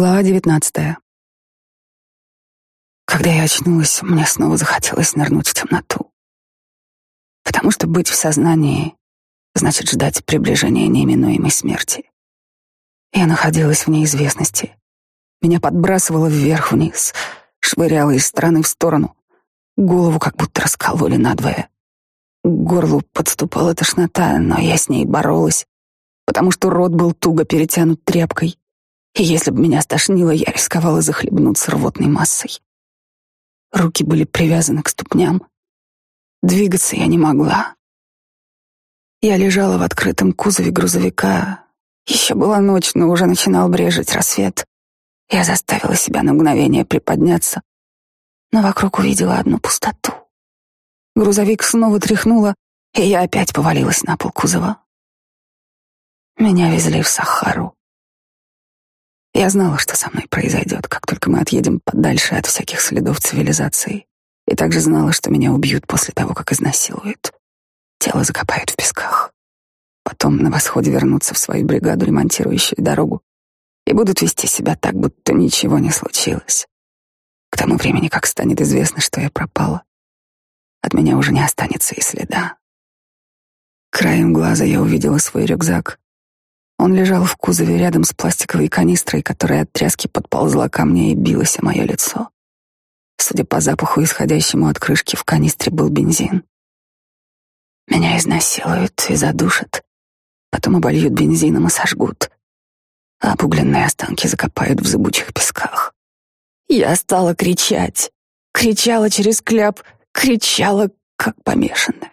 Глава девятнадцатая. Когда я очнулась, мне снова захотелось нырнуть в темноту. Потому что быть в сознании значит ждать приближения неминуемой смерти. Я находилась в неизвестности. Меня подбрасывало вверх-вниз, швыряло из стороны в сторону. Голову как будто раскололи надвое. К горлу подступала тошнота, но я с ней боролась, потому что рот был туго перетянут тряпкой и если бы меня стошнило, я рисковала захлебнуться рвотной массой. Руки были привязаны к ступням. Двигаться я не могла. Я лежала в открытом кузове грузовика. Еще была ночь, но уже начинал брежить рассвет. Я заставила себя на мгновение приподняться, но вокруг увидела одну пустоту. Грузовик снова тряхнуло, и я опять повалилась на пол кузова. Меня везли в Сахару. Я знала, что со мной произойдет, как только мы отъедем подальше от всяких следов цивилизации. И также знала, что меня убьют после того, как изнасилуют. Тело закопают в песках. Потом на восходе вернутся в свою бригаду, ремонтирующую дорогу, и будут вести себя так, будто ничего не случилось. К тому времени, как станет известно, что я пропала, от меня уже не останется и следа. Краем глаза я увидела свой рюкзак, он лежал в кузове рядом с пластиковой канистрой, которая от тряски подползла ко мне и билась о мое лицо. Судя по запаху, исходящему от крышки, в канистре был бензин. Меня изнасилуют и задушат, потом обольют бензином и сожгут, а обугленные останки закопают в зыбучих песках. Я стала кричать, кричала через кляп, кричала, как помешанная.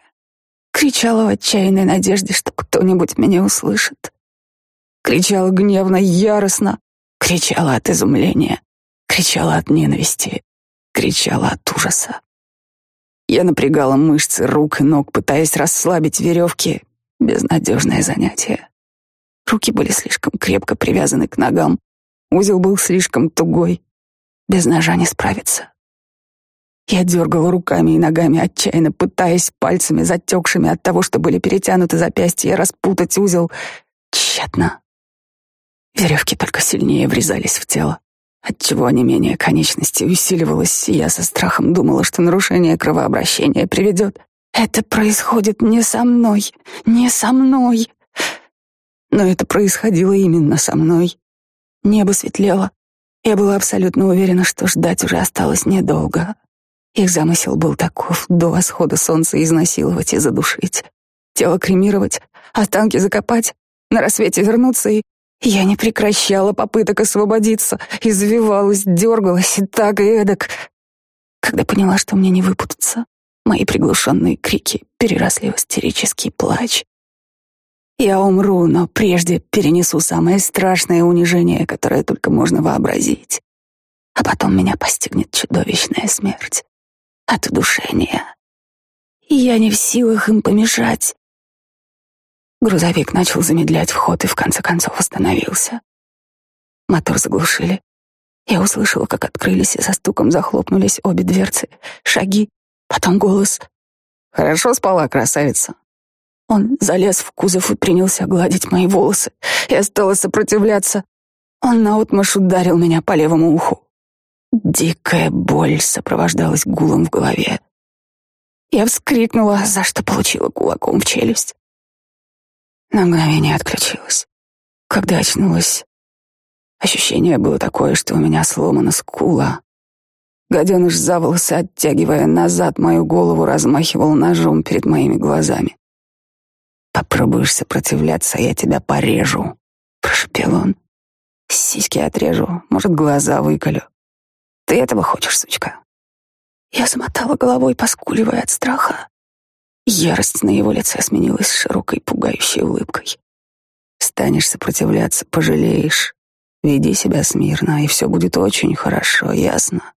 Кричала в отчаянной надежде, что кто-нибудь меня услышит кричала гневно, яростно, кричала от изумления, кричала от ненависти, кричала от ужаса. Я напрягала мышцы рук и ног, пытаясь расслабить веревки. Безнадежное занятие. Руки были слишком крепко привязаны к ногам. Узел был слишком тугой. Без ножа не справиться. Я дергала руками и ногами, отчаянно пытаясь пальцами, затекшими от того, что были перетянуты запястья, распутать узел. Тщетно. Веревки только сильнее врезались в тело, отчего онемение конечности усиливалось, и я со страхом думала, что нарушение кровообращения приведет. Это происходит не со мной, не со мной. Но это происходило именно со мной. Небо светлело. Я была абсолютно уверена, что ждать уже осталось недолго. Их замысел был таков — до восхода солнца изнасиловать и задушить, тело кремировать, останки закопать, на рассвете вернуться и я не прекращала попыток освободиться, извивалась, дергалась и так и эдак. Когда поняла, что мне не выпутаться, мои приглушенные крики переросли в истерический плач. Я умру, но прежде перенесу самое страшное унижение, которое только можно вообразить. А потом меня постигнет чудовищная смерть от удушения. И я не в силах им помешать. Грузовик начал замедлять вход и в конце концов остановился. Мотор заглушили. Я услышала, как открылись и со стуком захлопнулись обе дверцы. Шаги, потом голос. «Хорошо спала, красавица». Он залез в кузов и принялся гладить мои волосы. Я стала сопротивляться. Он наотмашь ударил меня по левому уху. Дикая боль сопровождалась гулом в голове. Я вскрикнула, за что получила кулаком в челюсть. На мгновение отключилась. Когда очнулась, ощущение было такое, что у меня сломана скула. Гаденыш за волосы, оттягивая назад мою голову, размахивал ножом перед моими глазами. «Попробуешь сопротивляться, я тебя порежу», — прошепел он. «Сиськи отрежу, может, глаза выколю. Ты этого хочешь, сучка?» Я замотала головой, поскуливая от страха. Ярость на его лице сменилась широкой пугающей улыбкой. Станешь сопротивляться, пожалеешь. Веди себя смирно, и все будет очень хорошо, ясно?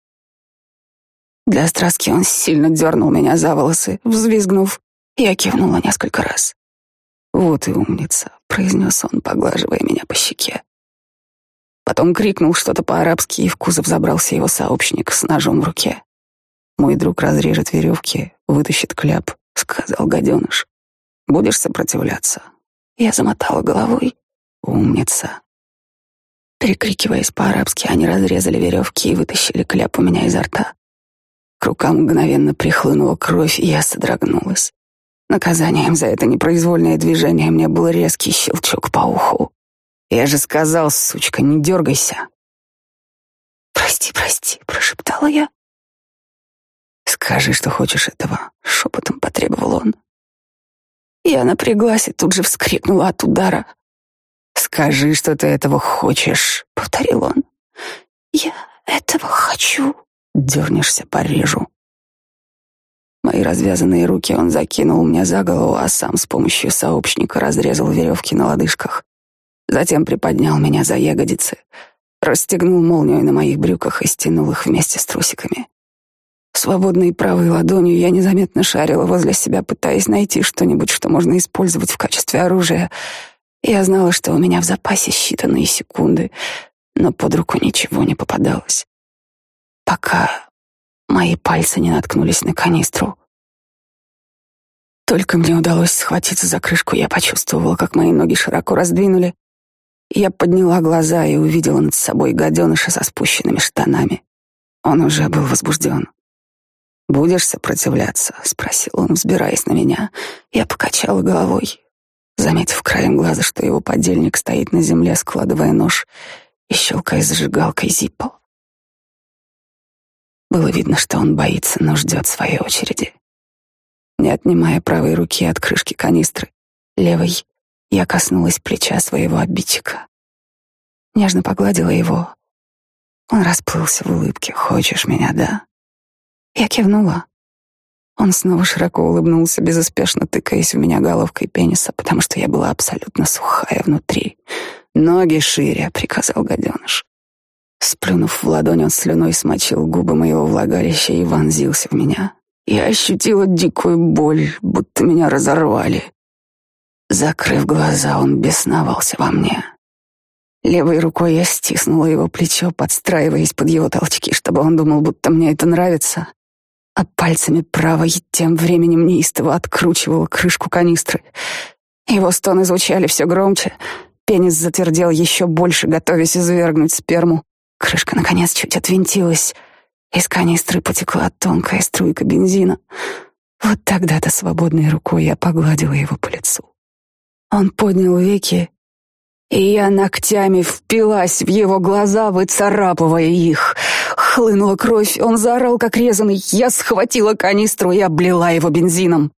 Для страстки он сильно дернул меня за волосы, взвизгнув. Я кивнула несколько раз. «Вот и умница», — произнес он, поглаживая меня по щеке. Потом крикнул что-то по-арабски, и в кузов забрался его сообщник с ножом в руке. Мой друг разрежет веревки, вытащит кляп, сказал гаденыш. Будешь сопротивляться? Я замотала головой. Умница. Перекрикиваясь по-арабски, они разрезали веревки и вытащили кляп у меня изо рта. К рукам мгновенно прихлынула кровь, и я содрогнулась. Наказанием за это непроизвольное движение мне был резкий щелчок по уху. «Я же сказал, сучка, не дергайся!» «Прости, прости», — прошептала я. «Скажи, что хочешь этого», — шепотом потребовал он. Я напряглась и тут же вскрикнула от удара. «Скажи, что ты этого хочешь», — повторил он. «Я этого хочу». «Дернешься, порежу». Мои развязанные руки он закинул мне за голову, а сам с помощью сообщника разрезал веревки на лодыжках. Затем приподнял меня за ягодицы, расстегнул молнию на моих брюках и стянул их вместе с трусиками. Свободной правой ладонью я незаметно шарила возле себя, пытаясь найти что-нибудь, что можно использовать в качестве оружия. Я знала, что у меня в запасе считанные секунды, но под руку ничего не попадалось. Пока мои пальцы не наткнулись на канистру. Только мне удалось схватиться за крышку, я почувствовала, как мои ноги широко раздвинули, я подняла глаза и увидела над собой гаденыша со спущенными штанами. Он уже был возбужден. «Будешь сопротивляться?» — спросил он, взбираясь на меня. Я покачала головой, заметив краем глаза, что его подельник стоит на земле, складывая нож и щелкая зажигалкой зиппо. Было видно, что он боится, но ждет своей очереди. Не отнимая правой руки от крышки канистры, левой я коснулась плеча своего обидчика. Нежно погладила его. Он расплылся в улыбке. «Хочешь меня, да?» Я кивнула. Он снова широко улыбнулся, безуспешно тыкаясь в меня головкой пениса, потому что я была абсолютно сухая внутри. «Ноги шире», — приказал гаденыш. Сплюнув в ладонь, он слюной смочил губы моего влагалища и вонзился в меня. Я ощутила дикую боль, будто меня разорвали. Закрыв глаза, он бесновался во мне. Левой рукой я стиснула его плечо, подстраиваясь под его толчки, чтобы он думал, будто мне это нравится. А пальцами правой тем временем неистово откручивала крышку канистры. Его стоны звучали все громче. Пенис затвердел еще больше, готовясь извергнуть сперму. Крышка, наконец, чуть отвинтилась. Из канистры потекла тонкая струйка бензина. Вот тогда-то свободной рукой я погладила его по лицу. Он поднял веки, и я ногтями впилась в его глаза, выцарапывая их. Хлынула кровь, он заорал, как резанный. Я схватила канистру и облила его бензином.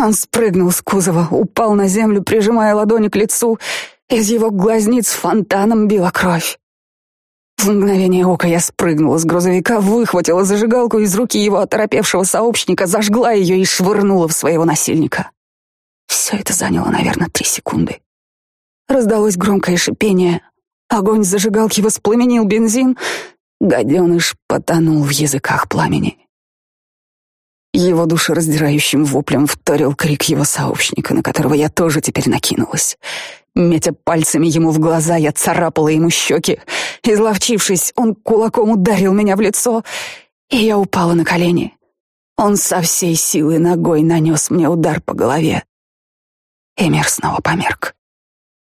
Он спрыгнул с кузова, упал на землю, прижимая ладони к лицу. Из его глазниц фонтаном била кровь. В мгновение ока я спрыгнула с грузовика, выхватила зажигалку из руки его оторопевшего сообщника, зажгла ее и швырнула в своего насильника. Все это заняло, наверное, три секунды. Раздалось громкое шипение. Огонь зажигалки воспламенил бензин. Гаденыш потонул в языках пламени. Его душераздирающим воплем вторил крик его сообщника, на которого я тоже теперь накинулась. Метя пальцами ему в глаза, я царапала ему щеки. Изловчившись, он кулаком ударил меня в лицо, и я упала на колени. Он со всей силы ногой нанес мне удар по голове. Эмир снова померк.